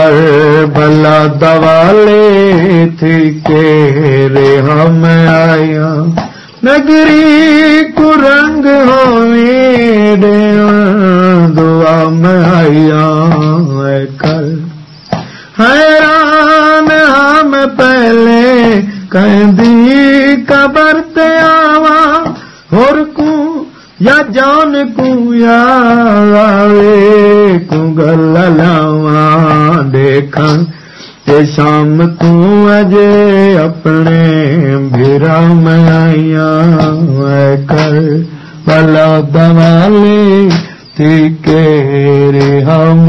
کر بلا دوالے تھی کے ہم آیا نگری کو رنگ ہو دعا میں آیا کر حیران ہم پہلے کہیں قبر تے آوا اور کو یا جان کو یا کو گل لاواں دیکھن تے شام تو اجے اپنے بھیرا میں آئیاں کر بلا دوالے تی کے رے ہم